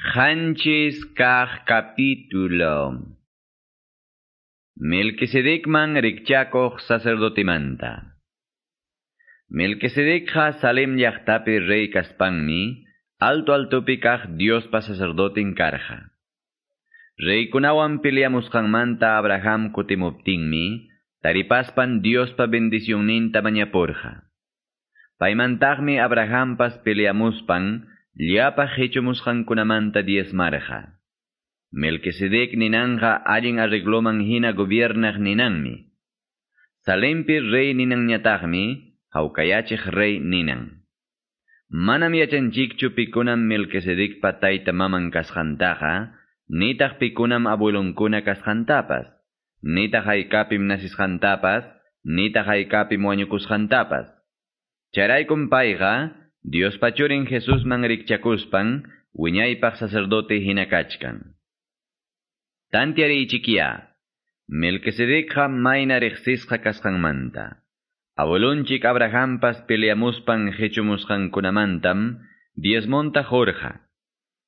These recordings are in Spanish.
Hanchis Kaj capítulo. Melquisedecman rikchakoq sacerdotimanta. Melquisedecja Salem yachtapi rey kaspanmi, alto altopi Dios pa sacerdotin karja. Rey kunawan manta Abraham kutimuptinmi, taripaspan Dios pa bendición ninta porja. Paimantagmi Abraham pas peleamuspan, Llapa hechomusqankunamanta diezmarqa. Melquisedec ninanja allin arregloman hina gobiernaq ninanmi. Salempi rey ninanñataqmi, hawkayachiq rey ninan. Manam yachanchikchu pikunam Melquisedec patayta maman kasqantaqa, nitaq pikunam abuelonkuna kasqantapas, nitaq haykapim nasisqantapas, nitaq haykapim wañukusqantapas. Charaykum payqa, Dios pachurin Jesús man rikchakuspan, wiñaypaq sacerdote hinakachkan. Tantiari ichikia, Melquisedecqa mayna riqsisqa kasqanmanta. Abuelunchik Abrahampas peleamuspan hechumusqankunamantam, diezmonta jorja.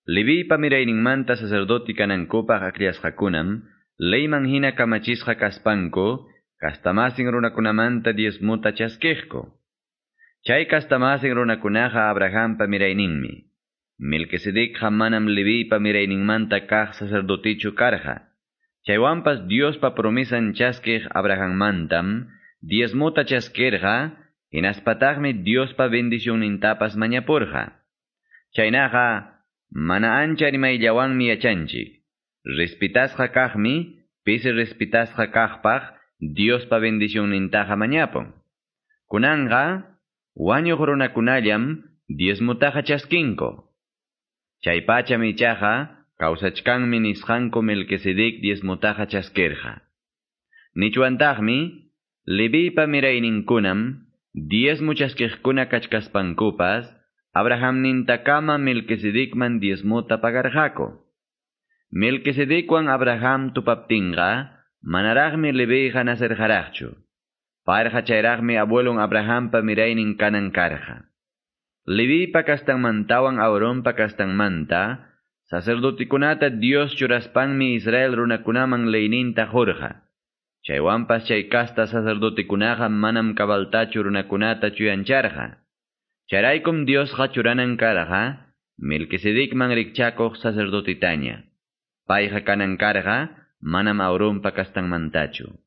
Levipa mirayninmanta sacerdoti kanankupaq akriasqakunam, leyman hina kamachisqa kaspanko, kastamasin runakunamanta diezmuta chasquejko. Chay kastamasin runakunaqa Abrahampa mirayninmi. Melquisedec manam Levipa mirayninmanta kaq sacerdotichu karqa. Chaywanpas Diospa promisan chasquej Abrahammantam, diezmota chasquerqa, hinaspataqmi Diospa bendición nintapas mañapurqa. Chaynaqa, mana ancha rimayllawanmi yachanchik. Respitasqa kaqmi, pisi respitasqa kaqpaq, Diospa bendición nintaqa mañapun. Kunanga, Wañuq runakunallam diezmutaqa chaskinko. Chaypacham ichaqa kawsachkanmi nisqanku Melquisedec diezmutaqa chaskerqa. Nichuantaqmi Levipa mirayninkunam diezmu chaskiqkuna kachkaspankupas Abraham nintakama Melquisedecman diezmuta pagarqaku. Melquisedecwan Abraham tupaptinqa manaraqmi Leviqa naserjaraqchu. Parja chayraqmi abuelon Abrahampa miraynin kanan karja. Levipa kastanmantawan Auronpa kastanmanta, sacerdotikunata Dios churaspanmi Israel runakunaman leyninta jorja. Chaywanpas chay kasta sacerdotikunaqa manam kabaltachu runakunata chuyancharja. Charaykum Dios churanan karja, Melquisedecman rikchakoq sacerdotitaña. Payqa kanan karja, manam Auronpa kastanmantachu.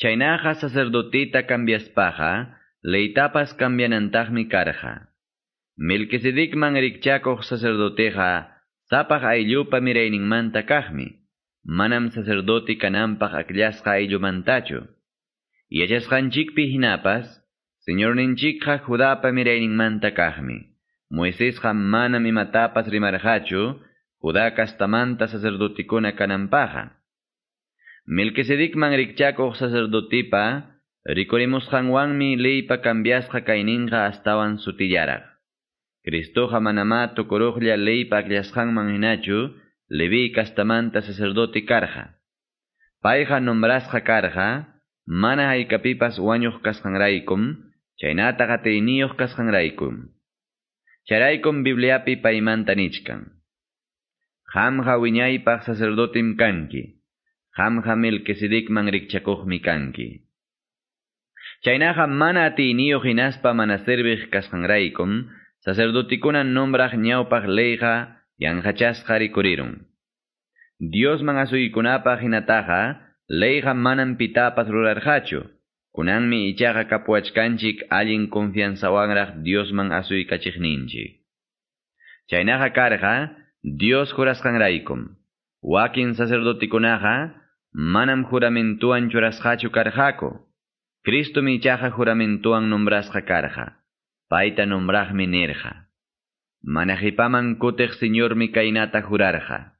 Chaynaqa sacerdotita cambiaspaja, leitapas cambianantaqmi karja. Melquisedecman rikchakoq sacerdoteja, sapaq ayllupa mirayninmanta kaqmi, manam sacerdote kananpaq akllashqa ayllumantachu. Yachasqanchikpi hinapas, señorninchikqa Judapa mirayninmanta kaqmi. Moisesqa manam imatapas rimarqachu, Judá kastamanta sacerdotikuna kananpaqa. Melquisedecman rikchakoq sacerdotipa, rikurimusqanwanmi leypa cambiasqa kayninqa astawan sutillaraq. Cristoqa manama tukuruqlla leypa akllashqanman hinachu, Levi kastamanta sacerdoti karqa. Payqa nombrasqa karqa, mana haykapipas wañuq kasqanraykum, chaynataqa tiyniyuq kasqanraykum. Charaykum Bibliapi paymanta nichkan. Qamqa wiñaypaq sacerdotim kanki. Qamqa Melquisedecman rikchakuqmi kanki. Chaynaqa mana atiyniyoq hinaspa mana serviq kasqanraykum, sacerdotikuna nombraq ñawpaq leyqa yanqachasqa rikurirun. Diosman asuykunapaq hinataqa, leyqa manam pitapas rurarqachu, kunanmi ichaqa kapuachkanchik allin confianzawanraq Diosman asuykachiqninchik. Chaynaqa karqa, Dios jurasqanraykum, wakin sacerdotikunaqa, manam juramentuan churasqachu karqaku. Cristo michaqa juramentuan nombrasqa karqa. Paita nombraqmi nirqa. Manajipaman kutiq señormi kaynata jurarqa.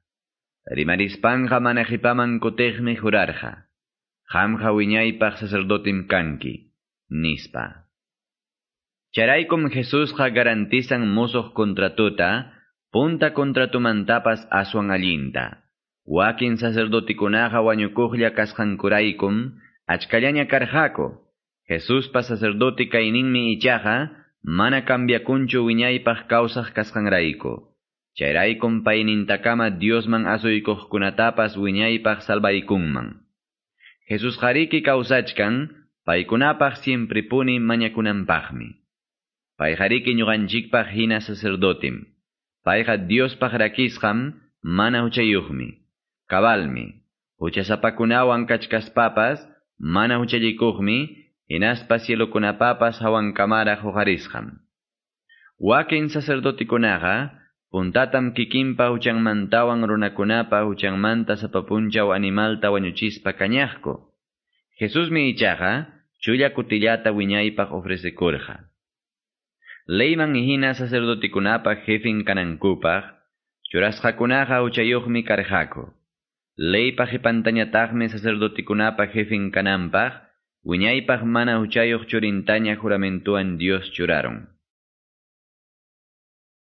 Rimarispanqa manajipaman kutiqmi jurarqa. Qamqa wiñaypaq sacerdotim kanki. Nispa. Charaykum Jesusqa garantizan musuq contratuta, punta contratumantapas aswan allinta. Wakin sacerdotikunaqa wañukuqlla kasqankuraykum, achkallaña karqaku. Jesuspa sacerdote kayninmi ichaqa, mana cambiakunchu wiñaypaq kawsaq kasqanrayku. Chayraykum paynintakama Diosman asuykuqkunatapas wiñaypaq salvaykunman. Jesus hariki kawsachkan, paykunapaq siempre puni mañakunanpaqmi. Pay hariki ñuqanchikpaq hina sacerdotim. Payqa Diospaq rakisqam mana huchayuqmi. Kabalmi. Huchasapakunawan kachkaspapas, mana huchallikuqmi, hinaspa cielokunapapas hawankamara huqarisqam. Wakin sacerdotikunaqa, puntatam kikinpa huchanmantawan runakunapa huchanmanta sapapunchaw animalta wañuchispa kañaqku. Jesús mi ichaqa, chulla kutillata wiñaypaq ofrecekurqa. Leyman ihina sacerdotikunapa jefin kanankupaq, churasqakunaqa uchayuqmi karqaku. Leypa jepantañataqmi sacerdotikunapa jefin kananpaq, wiñaypaq mana uchayuq churintaña juramentuan Dios churaron.